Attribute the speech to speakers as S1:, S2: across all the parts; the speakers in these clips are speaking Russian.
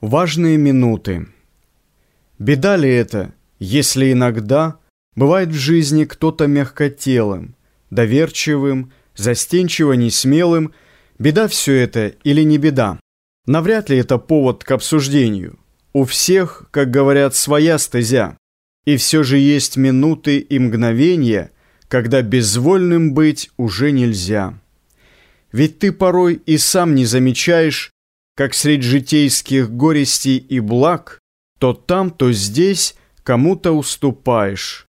S1: Важные минуты. Беда ли это, если иногда бывает в жизни кто-то мягкотелым, доверчивым, застенчиво несмелым, беда все это или не беда? Навряд ли это повод к обсуждению. У всех, как говорят, своя стезя. И все же есть минуты и мгновения, когда безвольным быть уже нельзя. Ведь ты порой и сам не замечаешь, как средь житейских горестей и благ, то там, то здесь кому-то уступаешь.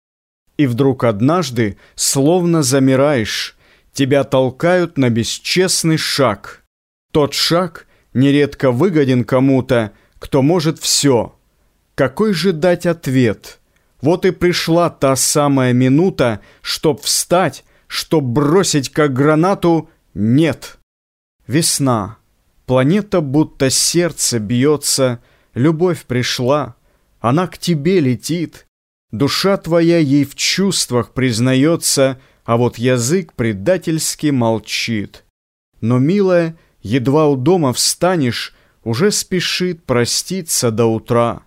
S1: И вдруг однажды словно замираешь, тебя толкают на бесчестный шаг. Тот шаг нередко выгоден кому-то, кто может все. Какой же дать ответ? Вот и пришла та самая минута, чтоб встать, чтоб бросить как гранату «нет». Весна. Планета будто сердце бьется, любовь пришла, она к тебе летит. Душа твоя ей в чувствах признается, а вот язык предательски молчит. Но, милая, едва у дома встанешь, уже спешит проститься до утра.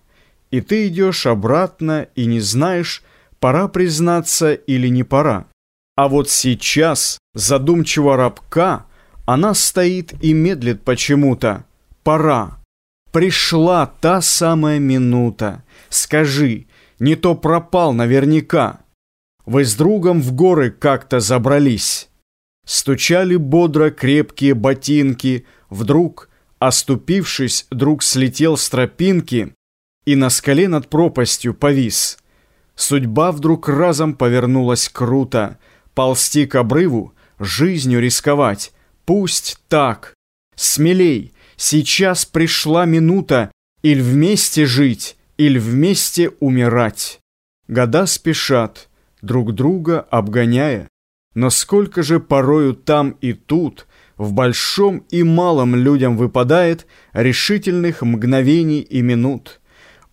S1: И ты идешь обратно и не знаешь, пора признаться или не пора. А вот сейчас задумчиво рабка она стоит и медлит почему-то. Пора. Пришла та самая минута. Скажи, не то пропал наверняка. Вы с другом в горы как-то забрались. Стучали бодро крепкие ботинки. Вдруг, оступившись, друг слетел с тропинки и на скале над пропастью повис. Судьба вдруг разом повернулась круто. Ползти к обрыву, жизнью рисковать, Пусть так. Смелей, сейчас пришла минута Иль вместе жить, иль вместе умирать. Года спешат, друг друга обгоняя, Но сколько же порою там и тут В большом и малом людям выпадает Решительных мгновений и минут.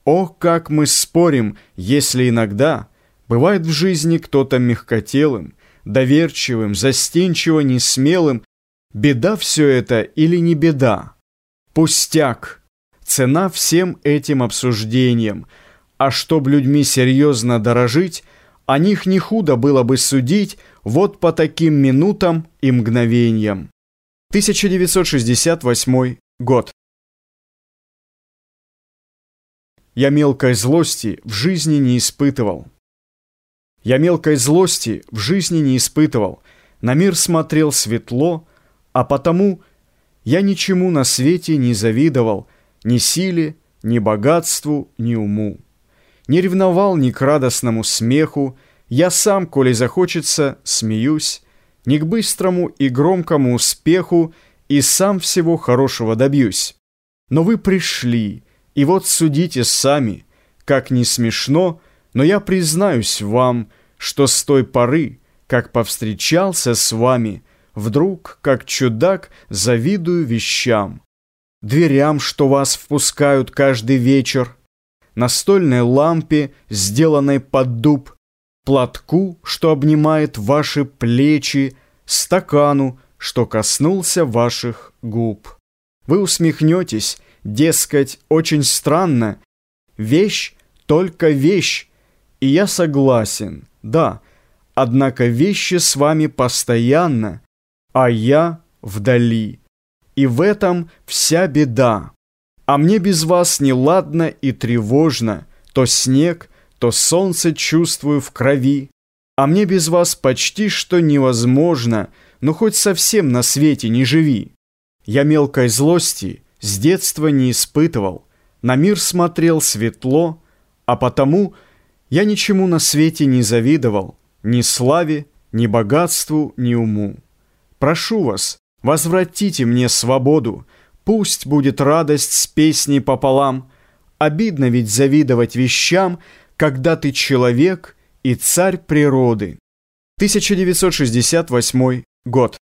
S1: О, как мы спорим, если иногда Бывает в жизни кто-то мягкотелым, Доверчивым, застенчиво несмелым, Беда все это или не беда? Пустяк. Цена всем этим обсуждениям. А чтоб людьми серьезно дорожить, о них не худо было бы судить вот по таким минутам и мгновениям. 1968 год. Я мелкой злости в жизни не испытывал. Я мелкой злости в жизни не испытывал. На мир смотрел светло, а потому я ничему на свете не завидовал, ни силе, ни богатству, ни уму. Не ревновал ни к радостному смеху, я сам, коли захочется, смеюсь, ни к быстрому и громкому успеху и сам всего хорошего добьюсь. Но вы пришли, и вот судите сами, как не смешно, но я признаюсь вам, что с той поры, как повстречался с вами, Вдруг, как чудак, завидую вещам. Дверям, что вас впускают каждый вечер, Настольной лампе, сделанной под дуб, Платку, что обнимает ваши плечи, Стакану, что коснулся ваших губ. Вы усмехнетесь, дескать, очень странно. Вещь только вещь, и я согласен, да, Однако вещи с вами постоянно, а я вдали. И в этом вся беда. А мне без вас неладно и тревожно, то снег, то солнце чувствую в крови. А мне без вас почти что невозможно, но хоть совсем на свете не живи. Я мелкой злости с детства не испытывал, на мир смотрел светло, а потому я ничему на свете не завидовал, ни славе, ни богатству, ни уму. Прошу вас, возвратите мне свободу, Пусть будет радость с песней пополам. Обидно ведь завидовать вещам, Когда ты человек и царь природы. 1968 год.